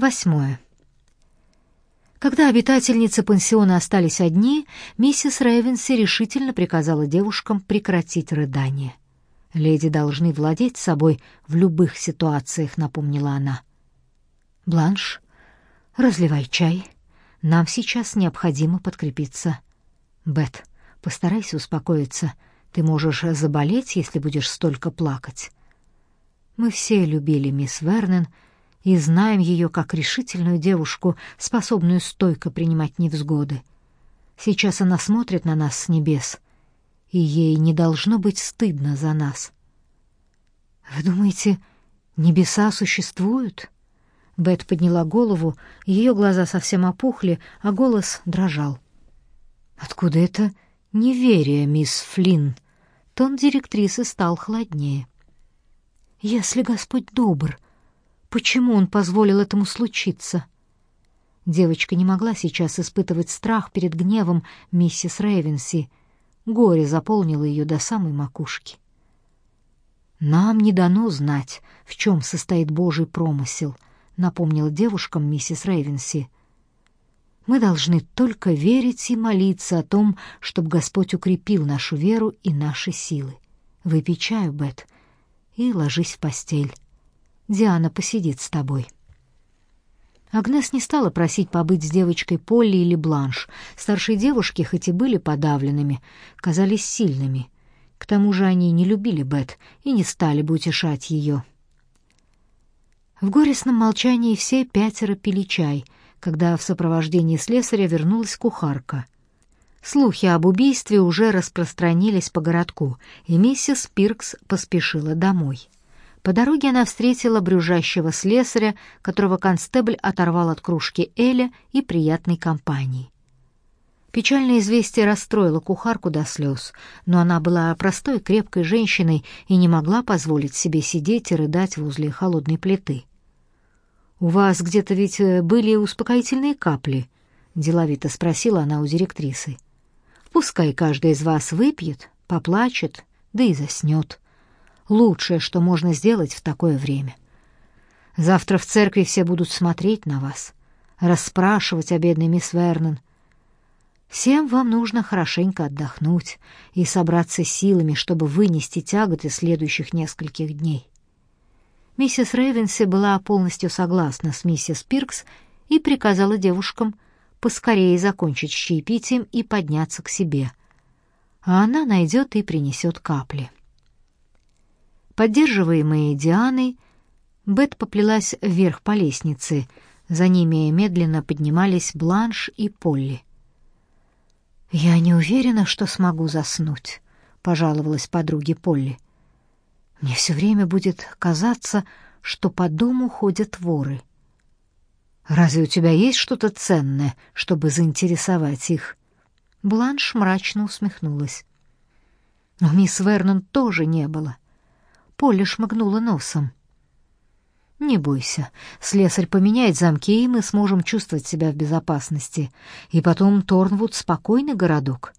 Восьмое. Когда обитательницы пансиона остались одни, миссис Рейвенси решительно приказала девушкам прекратить рыдание. «Леди должны владеть собой в любых ситуациях», — напомнила она. «Бланш, разливай чай. Нам сейчас необходимо подкрепиться. Бет, постарайся успокоиться. Ты можешь заболеть, если будешь столько плакать». Мы все любили мисс Вернон, — и знаем ее как решительную девушку, способную стойко принимать невзгоды. Сейчас она смотрит на нас с небес, и ей не должно быть стыдно за нас. Вы думаете, небеса существуют? Бет подняла голову, ее глаза совсем опухли, а голос дрожал. Откуда это неверие, мисс Флинн? Тон директрисы стал холоднее. Если Господь добр, Почему он позволил этому случиться? Девочка не могла сейчас испытывать страх перед гневом миссис Рейвенси. Горе заполнило ее до самой макушки. «Нам не дано знать, в чем состоит Божий промысел», — напомнила девушкам миссис Рейвенси. «Мы должны только верить и молиться о том, чтобы Господь укрепил нашу веру и наши силы. Выпей чаю, Бет, и ложись в постель. Диана посидит с тобой». Агнес не стала просить побыть с девочкой Полли или Бланш. Старшие девушки, хоть и были подавленными, казались сильными. К тому же они не любили Бет и не стали бы утешать ее. В горестном молчании все пятеро пили чай, когда в сопровождении слесаря вернулась кухарка. Слухи об убийстве уже распространились по городку, и миссис Пиркс поспешила домой. По дороге она встретила брюжащего слесаря, которого констебль оторвал от кружки Эля и приятной компании. Печальное известие расстроило кухарку до слез, но она была простой крепкой женщиной и не могла позволить себе сидеть и рыдать возле холодной плиты. «У вас где-то ведь э, были успокоительные капли?» — деловито спросила она у директрисы. «Пускай каждый из вас выпьет, поплачет, да и заснет лучшее, что можно сделать в такое время. Завтра в церкви все будут смотреть на вас, расспрашивать о бедной мисс Вернон. Всем вам нужно хорошенько отдохнуть и собраться силами, чтобы вынести тяготы следующих нескольких дней. Миссис Рейвенси была полностью согласна с миссис Пиркс и приказала девушкам поскорее закончить с и подняться к себе. А она найдет и принесет капли. Поддерживаемые Дианой, Бет поплелась вверх по лестнице. За ними медленно поднимались Бланш и Полли. «Я не уверена, что смогу заснуть», — пожаловалась подруге Полли. «Мне все время будет казаться, что по дому ходят воры». «Разве у тебя есть что-то ценное, чтобы заинтересовать их?» Бланш мрачно усмехнулась. Но мисс Вернон тоже не было. Полли шмыгнула носом. «Не бойся, слесарь поменяет замки, и мы сможем чувствовать себя в безопасности. И потом Торнвуд — спокойный городок.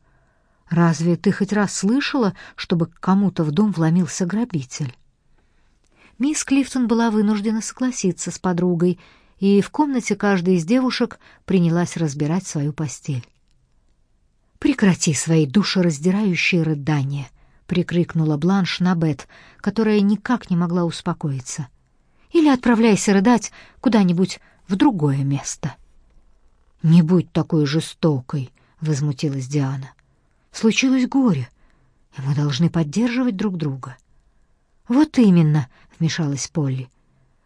Разве ты хоть раз слышала, чтобы к кому-то в дом вломился грабитель?» Мисс Клифтон была вынуждена согласиться с подругой, и в комнате каждая из девушек принялась разбирать свою постель. «Прекрати свои душераздирающие рыдания», прикрикнула Бланш на Бет, которая никак не могла успокоиться. Или отправляйся рыдать куда-нибудь в другое место. Не будь такой жестокой, возмутилась Диана. Случилось горе, и мы должны поддерживать друг друга. Вот именно, вмешалась Полли.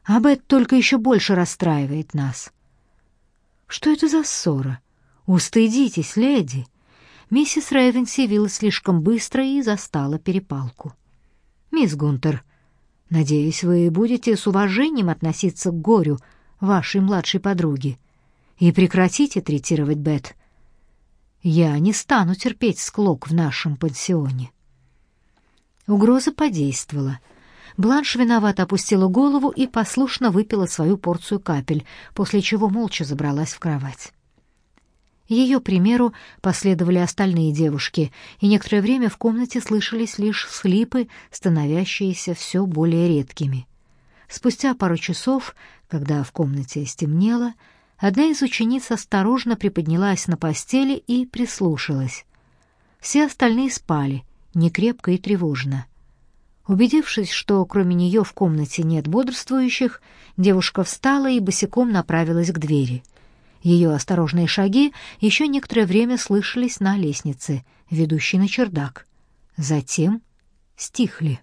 А Бет только еще больше расстраивает нас. Что это за ссора? Устыдитесь, леди, миссис Рейвенси явилась слишком быстро и застала перепалку. «Мисс Гунтер, надеюсь, вы будете с уважением относиться к горю вашей младшей подруги и прекратите третировать Бет. Я не стану терпеть склок в нашем пансионе». Угроза подействовала. Бланш виновато опустила голову и послушно выпила свою порцию капель, после чего молча забралась в кровать. Ее примеру последовали остальные девушки, и некоторое время в комнате слышались лишь всхлипы, становящиеся все более редкими. Спустя пару часов, когда в комнате стемнело, одна из учениц осторожно приподнялась на постели и прислушалась. Все остальные спали, некрепко и тревожно. Убедившись, что кроме нее в комнате нет бодрствующих, девушка встала и босиком направилась к двери. Ее осторожные шаги еще некоторое время слышались на лестнице, ведущей на чердак. Затем стихли.